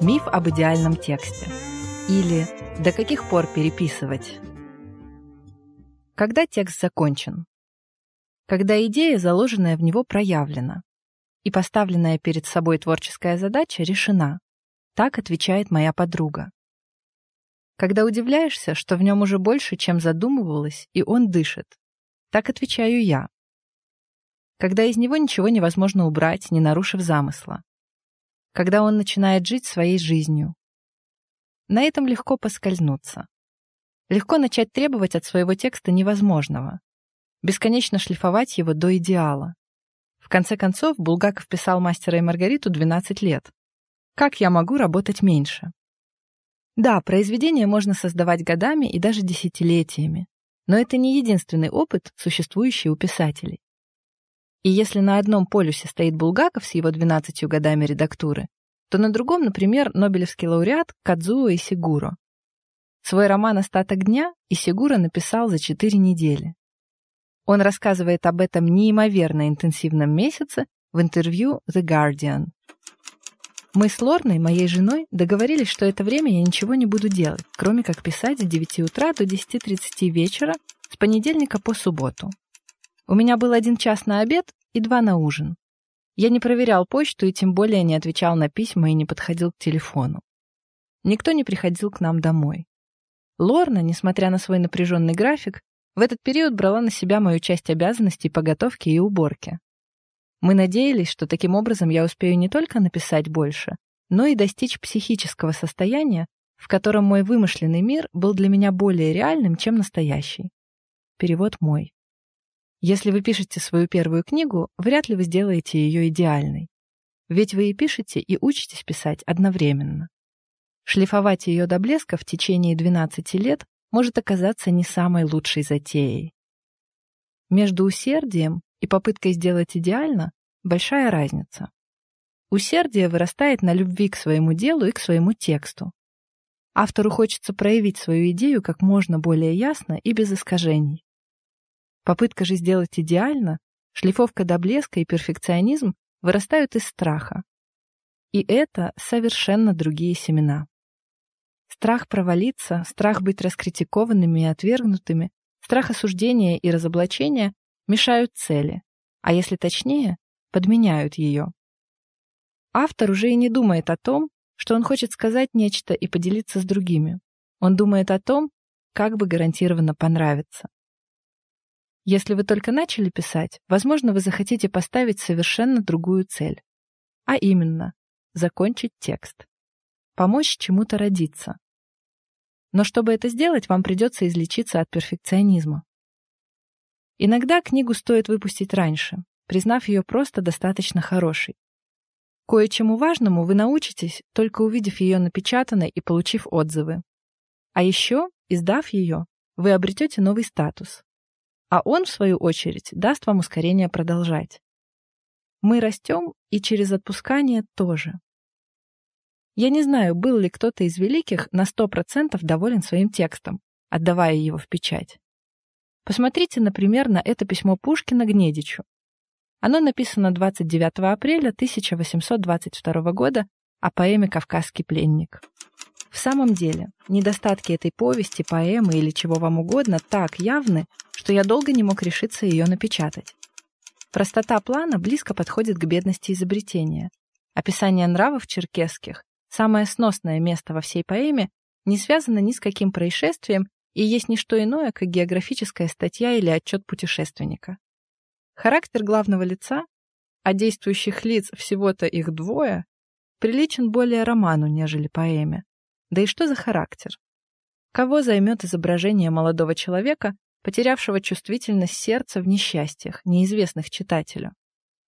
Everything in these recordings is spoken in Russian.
Миф об идеальном тексте. Или до каких пор переписывать? Когда текст закончен? Когда идея, заложенная в него, проявлена. И поставленная перед собой творческая задача решена. Так отвечает моя подруга. Когда удивляешься, что в нем уже больше, чем задумывалось, и он дышит. Так отвечаю я. Когда из него ничего невозможно убрать, не нарушив замысла. Когда он начинает жить своей жизнью. На этом легко поскользнуться. Легко начать требовать от своего текста невозможного. Бесконечно шлифовать его до идеала. В конце концов, Булгаков писал «Мастера и Маргариту» 12 лет. Как я могу работать меньше? Да, произведения можно создавать годами и даже десятилетиями, но это не единственный опыт, существующий у писателей. И если на одном полюсе стоит Булгаков с его 12 годами редактуры, то на другом, например, Нобелевский лауреат Кадзуо Исигуро. Свой роман «Остаток дня» Исигуро написал за 4 недели. Он рассказывает об этом неимоверно интенсивном месяце в интервью The Guardian. Мы с Лорной, моей женой, договорились, что это время я ничего не буду делать, кроме как писать с 9 утра до 10.30 вечера с понедельника по субботу. У меня был один час на обед и два на ужин. Я не проверял почту и тем более не отвечал на письма и не подходил к телефону. Никто не приходил к нам домой. Лорна, несмотря на свой напряженный график, в этот период брала на себя мою часть обязанностей по готовке и уборке. Мы надеялись, что таким образом я успею не только написать больше, но и достичь психического состояния, в котором мой вымышленный мир был для меня более реальным, чем настоящий. Перевод мой. Если вы пишете свою первую книгу, вряд ли вы сделаете ее идеальной. Ведь вы и пишете, и учитесь писать одновременно. Шлифовать ее до блеска в течение 12 лет может оказаться не самой лучшей затеей. Между усердием и попыткой сделать идеально большая разница. Усердие вырастает на любви к своему делу и к своему тексту. Автору хочется проявить свою идею как можно более ясно и без искажений. Попытка же сделать идеально, шлифовка до блеска и перфекционизм вырастают из страха. И это совершенно другие семена. Страх провалиться, страх быть раскритикованными и отвергнутыми, страх осуждения и разоблачения мешают цели, а если точнее, подменяют ее. Автор уже и не думает о том, что он хочет сказать нечто и поделиться с другими. Он думает о том, как бы гарантированно понравится. Если вы только начали писать, возможно, вы захотите поставить совершенно другую цель. А именно, закончить текст. Помочь чему-то родиться. Но чтобы это сделать, вам придется излечиться от перфекционизма. Иногда книгу стоит выпустить раньше, признав ее просто достаточно хорошей. Кое-чему важному вы научитесь, только увидев ее напечатанной и получив отзывы. А еще, издав ее, вы обретете новый статус. А он, в свою очередь, даст вам ускорение продолжать. Мы растем и через отпускание тоже. Я не знаю, был ли кто-то из великих на 100% доволен своим текстом, отдавая его в печать. Посмотрите, например, на это письмо Пушкина Гнедичу. Оно написано 29 апреля 1822 года о поэме «Кавказский пленник». В самом деле, недостатки этой повести, поэмы или чего вам угодно так явны, что я долго не мог решиться ее напечатать. Простота плана близко подходит к бедности изобретения. Описание нравов черкесских, самое сносное место во всей поэме, не связано ни с каким происшествием и есть не что иное, как географическая статья или отчет путешественника. Характер главного лица, а действующих лиц всего-то их двое, приличен более роману, нежели поэме. Да и что за характер? Кого займет изображение молодого человека, потерявшего чувствительность сердца в несчастьях, неизвестных читателю?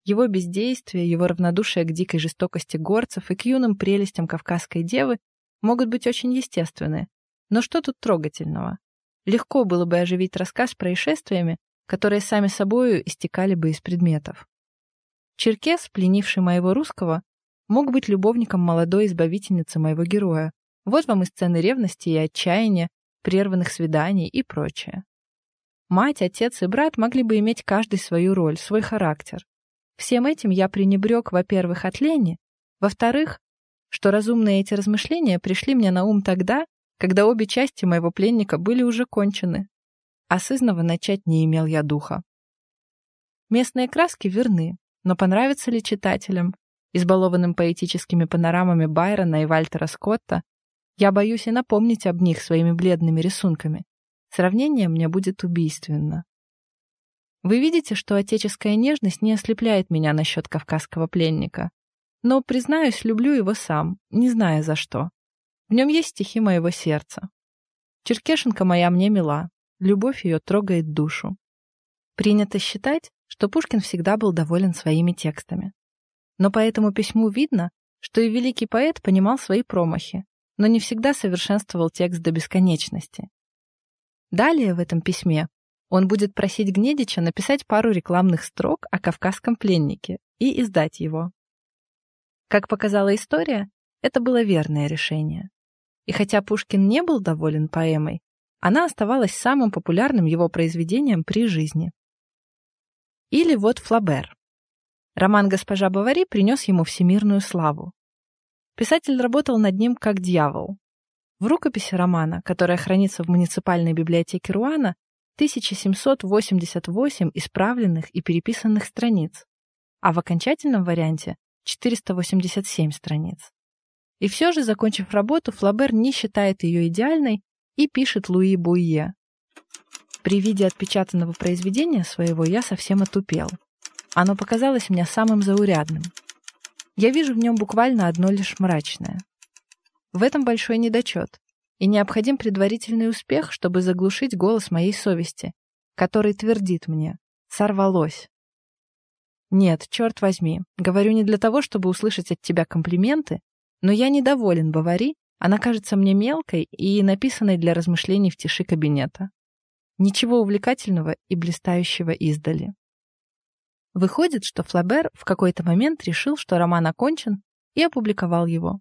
Его бездействие, его равнодушие к дикой жестокости горцев и к юным прелестям кавказской девы могут быть очень естественны, но что тут трогательного? Легко было бы оживить рассказ происшествиями, которые сами собою истекали бы из предметов. Черкес, пленивший моего русского, мог быть любовником молодой избавительницы моего героя. Вот вам и сцены ревности и отчаяния, прерванных свиданий и прочее. Мать, отец и брат могли бы иметь каждый свою роль, свой характер. Всем этим я пренебрег, во-первых, от лени, во-вторых, что разумные эти размышления пришли мне на ум тогда, когда обе части моего пленника были уже кончены, а сызнова начать не имел я духа. Местные краски верны, но понравится ли читателям, избалованным поэтическими панорамами Байрона и Вальтера Скотта, я боюсь и напомнить об них своими бледными рисунками. Сравнение мне будет убийственно. Вы видите, что отеческая нежность не ослепляет меня насчет кавказского пленника. Но, признаюсь, люблю его сам, не зная за что. В нем есть стихи моего сердца. Черкешенка моя мне мила, любовь ее трогает душу. Принято считать, что Пушкин всегда был доволен своими текстами. Но по этому письму видно, что и великий поэт понимал свои промахи, но не всегда совершенствовал текст до бесконечности. Далее в этом письме он будет просить Гнедича написать пару рекламных строк о кавказском пленнике и издать его. Как показала история, это было верное решение. И хотя Пушкин не был доволен поэмой, она оставалась самым популярным его произведением при жизни. Или вот Флабер. Роман «Госпожа Бавари» принес ему всемирную славу. Писатель работал над ним как дьявол. В рукописи романа, которая хранится в муниципальной библиотеке Руана, 1788 исправленных и переписанных страниц, а в окончательном варианте 487 страниц. И все же, закончив работу, Флабер не считает ее идеальной и пишет Луи Буйе. При виде отпечатанного произведения своего я совсем отупел. Оно показалось мне самым заурядным. Я вижу в нем буквально одно лишь мрачное. В этом большой недочет, и необходим предварительный успех, чтобы заглушить голос моей совести, который твердит мне «сорвалось». Нет, черт возьми, говорю не для того, чтобы услышать от тебя комплименты, но я недоволен Бавари, она кажется мне мелкой и написанной для размышлений в тиши кабинета. Ничего увлекательного и блистающего издали. Выходит, что Флабер в какой-то момент решил, что роман окончен, и опубликовал его.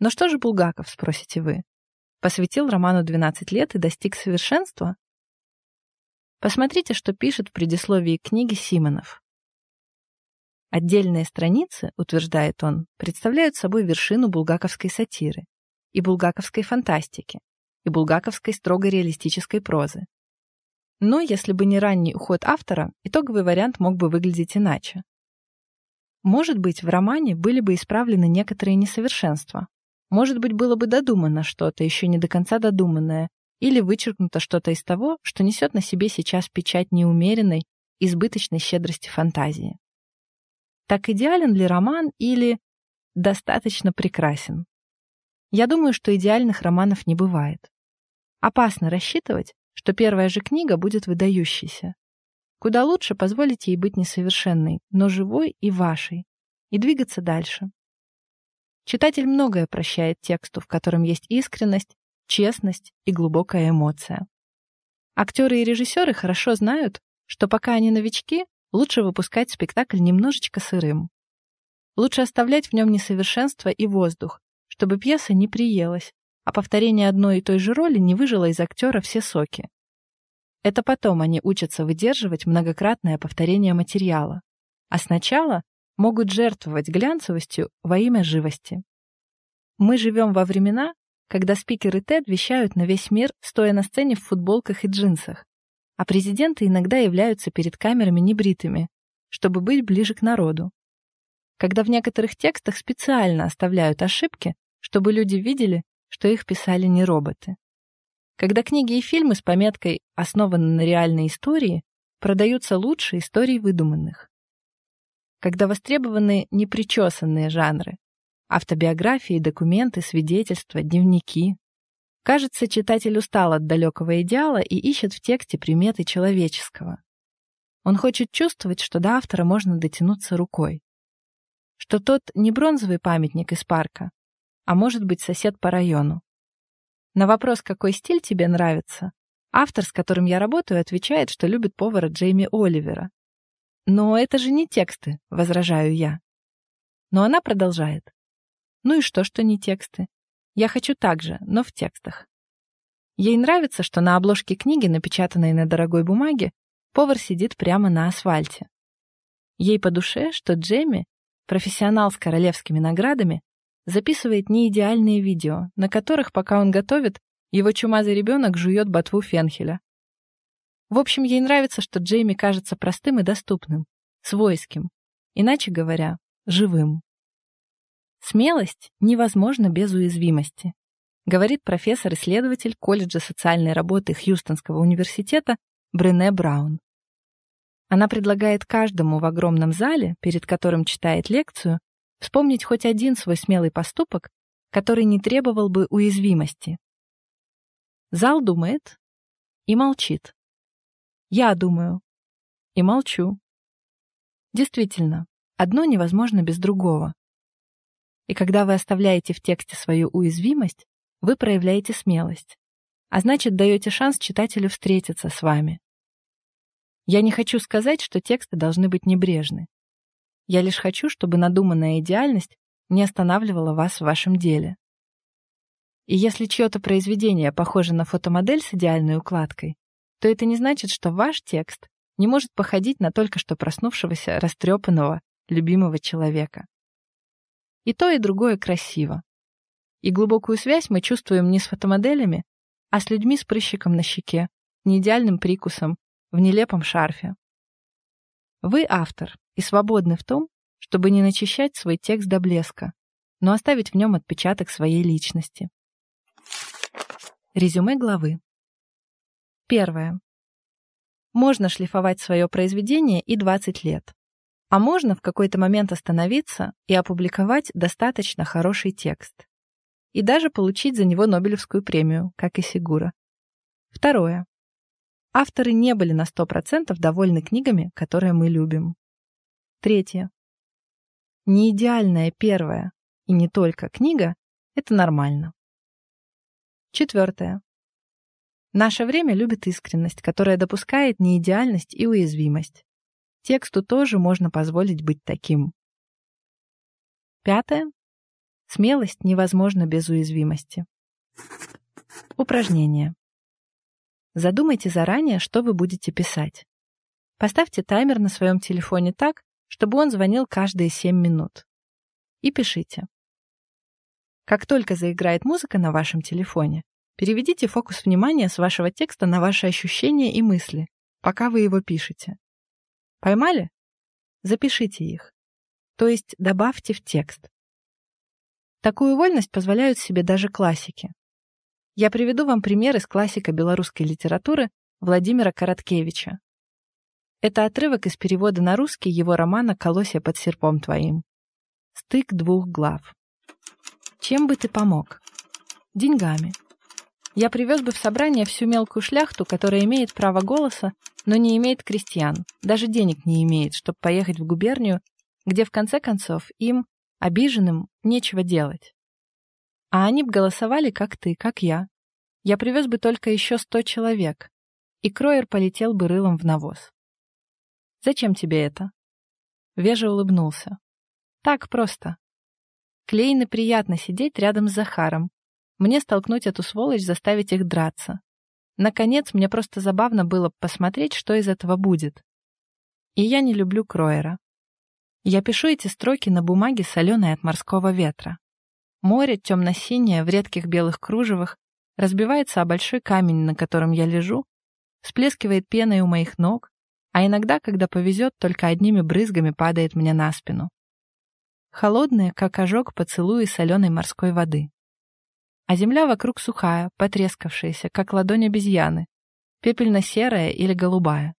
Но что же Булгаков, спросите вы? Посвятил роману 12 лет и достиг совершенства? Посмотрите, что пишет в предисловии книги Симонов. Отдельные страницы, утверждает он, представляют собой вершину булгаковской сатиры и булгаковской фантастики, и булгаковской строго реалистической прозы. Но если бы не ранний уход автора, итоговый вариант мог бы выглядеть иначе. Может быть, в романе были бы исправлены некоторые несовершенства. Может быть, было бы додумано что-то, еще не до конца додуманное, или вычеркнуто что-то из того, что несет на себе сейчас печать неумеренной, избыточной щедрости фантазии. Так идеален ли роман или достаточно прекрасен? Я думаю, что идеальных романов не бывает. Опасно рассчитывать, что первая же книга будет выдающейся. Куда лучше позволить ей быть несовершенной, но живой и вашей, и двигаться дальше. Читатель многое прощает тексту, в котором есть искренность, честность и глубокая эмоция. Актеры и режиссеры хорошо знают, что пока они новички, Лучше выпускать спектакль немножечко сырым. Лучше оставлять в нем несовершенство и воздух, чтобы пьеса не приелась, а повторение одной и той же роли не выжило из актера все соки. Это потом они учатся выдерживать многократное повторение материала, а сначала могут жертвовать глянцевостью во имя живости. Мы живем во времена, когда спикеры TED вещают на весь мир, стоя на сцене в футболках и джинсах, а президенты иногда являются перед камерами небритыми, чтобы быть ближе к народу. Когда в некоторых текстах специально оставляют ошибки, чтобы люди видели, что их писали не роботы. Когда книги и фильмы с пометкой «основаны на реальной истории» продаются лучше историй выдуманных. Когда востребованы непричесанные жанры — автобиографии, документы, свидетельства, дневники, Кажется, читатель устал от далекого идеала и ищет в тексте приметы человеческого. Он хочет чувствовать, что до автора можно дотянуться рукой. Что тот не бронзовый памятник из парка, а может быть сосед по району. На вопрос, какой стиль тебе нравится, автор, с которым я работаю, отвечает, что любит повара Джейми Оливера. Но это же не тексты, возражаю я. Но она продолжает. Ну и что, что не тексты? Я хочу так же, но в текстах. Ей нравится, что на обложке книги, напечатанной на дорогой бумаге, повар сидит прямо на асфальте. Ей по душе, что Джемми, профессионал с королевскими наградами, записывает неидеальные видео, на которых, пока он готовит, его чумазый ребенок жует ботву фенхеля. В общем, ей нравится, что Джейми кажется простым и доступным, свойским, иначе говоря, живым. Смелость невозможна без уязвимости, говорит профессор-исследователь колледжа социальной работы Хьюстонского университета Брене Браун. Она предлагает каждому в огромном зале, перед которым читает лекцию, вспомнить хоть один свой смелый поступок, который не требовал бы уязвимости. Зал думает и молчит. Я думаю и молчу. Действительно, одно невозможно без другого. И когда вы оставляете в тексте свою уязвимость, вы проявляете смелость, а значит, даете шанс читателю встретиться с вами. Я не хочу сказать, что тексты должны быть небрежны. Я лишь хочу, чтобы надуманная идеальность не останавливала вас в вашем деле. И если чье-то произведение похоже на фотомодель с идеальной укладкой, то это не значит, что ваш текст не может походить на только что проснувшегося, растрепанного, любимого человека. И то, и другое красиво. И глубокую связь мы чувствуем не с фотомоделями, а с людьми с прыщиком на щеке, неидеальным прикусом, в нелепом шарфе. Вы автор и свободны в том, чтобы не начищать свой текст до блеска, но оставить в нем отпечаток своей личности. Резюме главы. Первое. Можно шлифовать свое произведение и 20 лет. А можно в какой-то момент остановиться и опубликовать достаточно хороший текст. И даже получить за него Нобелевскую премию, как и Сигура. Второе. Авторы не были на 100% довольны книгами, которые мы любим. Третье. Не идеальная первая и не только книга — это нормально. Четвертое. Наше время любит искренность, которая допускает неидеальность и уязвимость. Тексту тоже можно позволить быть таким. Пятое. Смелость невозможна без уязвимости. Упражнение. Задумайте заранее, что вы будете писать. Поставьте таймер на своем телефоне так, чтобы он звонил каждые 7 минут. И пишите. Как только заиграет музыка на вашем телефоне, переведите фокус внимания с вашего текста на ваши ощущения и мысли, пока вы его пишете. Поймали? Запишите их. То есть добавьте в текст. Такую вольность позволяют себе даже классики. Я приведу вам пример из классика белорусской литературы Владимира Короткевича. Это отрывок из перевода на русский его романа «Колосья под серпом твоим». Стык двух глав. Чем бы ты помог? Деньгами. Я привез бы в собрание всю мелкую шляхту, которая имеет право голоса, но не имеет крестьян, даже денег не имеет, чтобы поехать в губернию, где в конце концов им, обиженным, нечего делать. А они б голосовали, как ты, как я. Я привез бы только еще сто человек, и Кроер полетел бы рылом в навоз. Зачем тебе это? Вежа улыбнулся. Так просто. Клейно приятно сидеть рядом с Захаром. Мне столкнуть эту сволочь, заставить их драться. Наконец, мне просто забавно было посмотреть, что из этого будет. И я не люблю Кроера. Я пишу эти строки на бумаге, соленой от морского ветра. Море, темно-синее, в редких белых кружевах, разбивается о большой камень, на котором я лежу, всплескивает пеной у моих ног, а иногда, когда повезет, только одними брызгами падает мне на спину. Холодные, как ожог поцелуи соленой морской воды а земля вокруг сухая, потрескавшаяся, как ладонь обезьяны, пепельно-серая или голубая.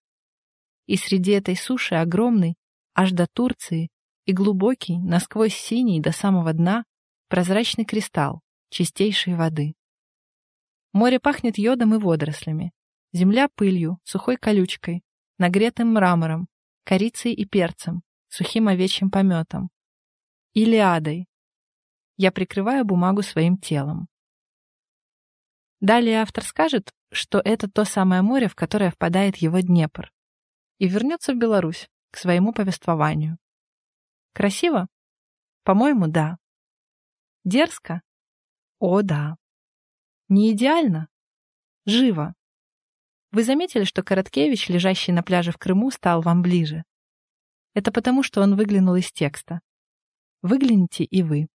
И среди этой суши огромный, аж до Турции, и глубокий, насквозь синий до самого дна, прозрачный кристалл чистейшей воды. Море пахнет йодом и водорослями, земля пылью, сухой колючкой, нагретым мрамором, корицей и перцем, сухим овечьим пометом. Илиадой. Я прикрываю бумагу своим телом. Далее автор скажет, что это то самое море, в которое впадает его Днепр, и вернется в Беларусь к своему повествованию. Красиво? По-моему, да. Дерзко? О, да. Не идеально? Живо. Вы заметили, что Короткевич, лежащий на пляже в Крыму, стал вам ближе? Это потому, что он выглянул из текста. Выгляните и вы.